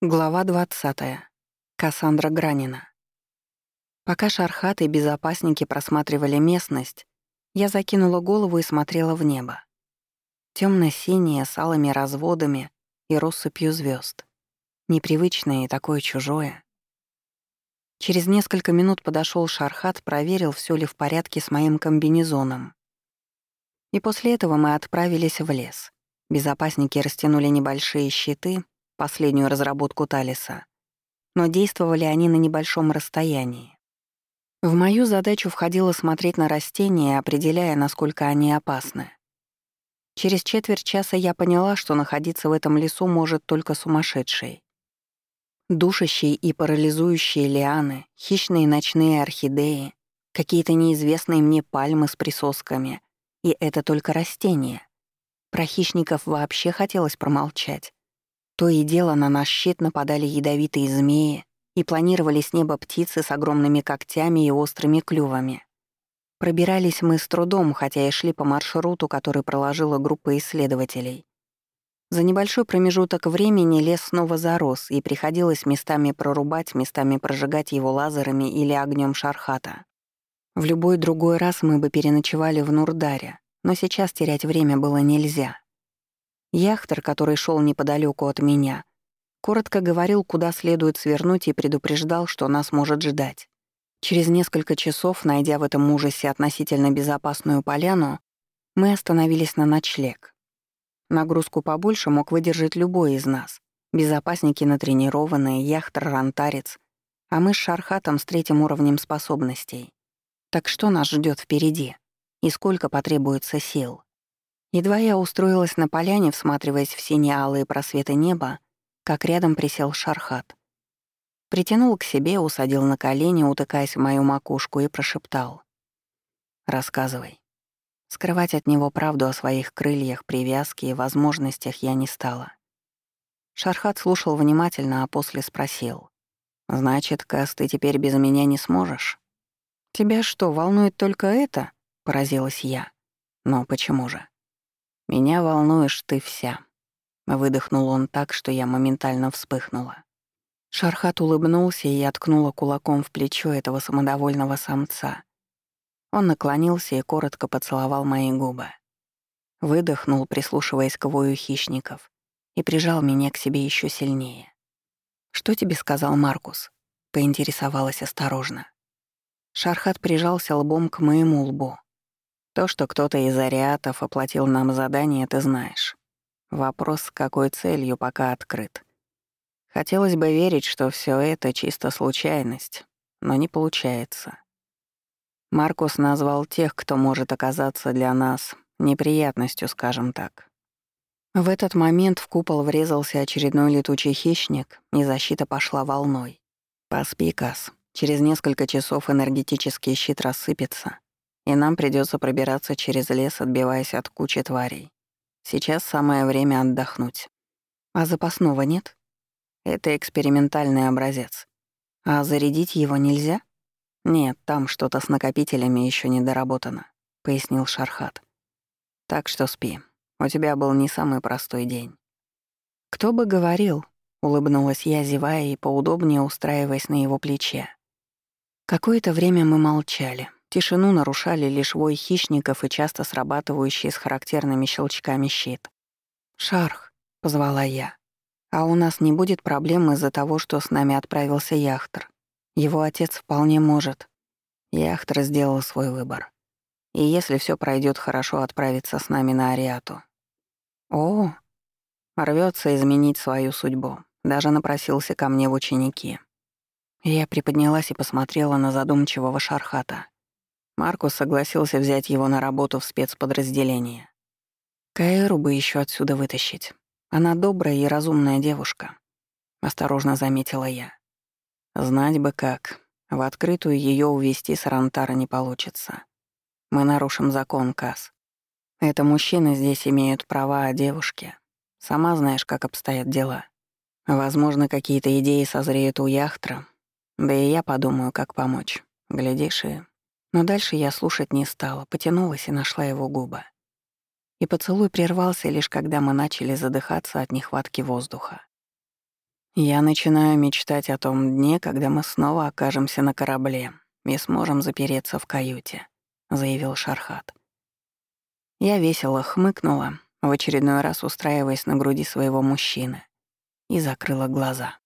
Глава 20. Кассандра Гранина. Пока Шархат и безопасники просматривали местность, я закинула голову и смотрела в небо. Тёмно-синее, с алыми разводами и россыпью звёзд. Непривычное и такое чужое. Через несколько минут подошёл Шархат, проверил, всё ли в порядке с моим комбинезоном. И после этого мы отправились в лес. Безопасники растянули небольшие щиты — последнюю разработку Талиса, но действовали они на небольшом расстоянии. В мою задачу входило смотреть на растения, определяя, насколько они опасны. Через четверть часа я поняла, что находиться в этом лесу может только сумасшедший. Душащие и парализующие лианы, хищные ночные орхидеи, какие-то неизвестные мне пальмы с присосками. И это только растения. Про хищников вообще хотелось промолчать. То и дело на наш щит нападали ядовитые змеи и планировали с неба птицы с огромными когтями и острыми клювами. Пробирались мы с трудом, хотя и шли по маршруту, который проложила группа исследователей. За небольшой промежуток времени лес снова зарос, и приходилось местами прорубать, местами прожигать его лазерами или огнем шархата. В любой другой раз мы бы переночевали в Нурдаре, но сейчас терять время было нельзя. Яхтер, который шел неподалеку от меня, коротко говорил, куда следует свернуть и предупреждал, что нас может ждать. Через несколько часов, найдя в этом ужасе относительно безопасную поляну, мы остановились на ночлег. Нагрузку побольше мог выдержать любой из нас. Безопасники натренированные, яхтер-рантарец, а мы с Шархатом с третьим уровнем способностей. Так что нас ждет впереди? И сколько потребуется сил? Едва я устроилась на поляне, всматриваясь в сине-алые просветы неба, как рядом присел Шархат. Притянул к себе, усадил на колени, утыкаясь в мою макушку, и прошептал. «Рассказывай». Скрывать от него правду о своих крыльях, привязке и возможностях я не стала. Шархат слушал внимательно, а после спросил. «Значит, Кас, ты теперь без меня не сможешь?» «Тебя что, волнует только это?» — поразилась я. «Но почему же?» «Меня волнуешь ты вся», — выдохнул он так, что я моментально вспыхнула. Шархат улыбнулся, и я ткнула кулаком в плечо этого самодовольного самца. Он наклонился и коротко поцеловал мои губы. Выдохнул, прислушиваясь к вою хищников, и прижал меня к себе еще сильнее. «Что тебе сказал Маркус?» — поинтересовалась осторожно. Шархат прижался лбом к моему лбу, то, что кто-то из ариатов оплатил нам задание, ты знаешь. Вопрос, с какой целью, пока открыт. Хотелось бы верить, что все это чисто случайность, но не получается. Маркус назвал тех, кто может оказаться для нас неприятностью, скажем так. В этот момент в купол врезался очередной летучий хищник, и защита пошла волной. Поспи, Кас. Через несколько часов энергетический щит рассыпется, и нам придется пробираться через лес, отбиваясь от кучи тварей. Сейчас самое время отдохнуть. А запасного нет? Это экспериментальный образец. А зарядить его нельзя? Нет, там что-то с накопителями еще не доработано, пояснил Шархат. Так что спи. У тебя был не самый простой день. Кто бы говорил, улыбнулась я, зевая и поудобнее устраиваясь на его плече. Какое-то время мы молчали. Тишину нарушали лишь вой хищников и часто срабатывающий с характерными щелчками щит. «Шарх», — позвала я, — «а у нас не будет проблем из-за того, что с нами отправился Яхтер. Его отец вполне может». Яхтер сделал свой выбор. И если все пройдет хорошо, отправиться с нами на Ариату. О, рвется изменить свою судьбу. Даже напросился ко мне в ученики. Я приподнялась и посмотрела на задумчивого Шархата. Маркус согласился взять его на работу в спецподразделение. Каэру бы еще отсюда вытащить. Она добрая и разумная девушка. Осторожно заметила я. Знать бы как. В открытую ее увести с Рантара не получится. Мы нарушим закон, Кас. Это мужчины здесь имеют права о девушке. Сама знаешь, как обстоят дела. Возможно, какие-то идеи созреют у Яхтра. Да и я подумаю, как помочь. Глядишь, и но дальше я слушать не стала, потянулась и нашла его губы. И поцелуй прервался лишь когда мы начали задыхаться от нехватки воздуха. «Я начинаю мечтать о том дне, когда мы снова окажемся на корабле и сможем запереться в каюте», — заявил Шархат. Я весело хмыкнула, в очередной раз устраиваясь на груди своего мужчины, и закрыла глаза.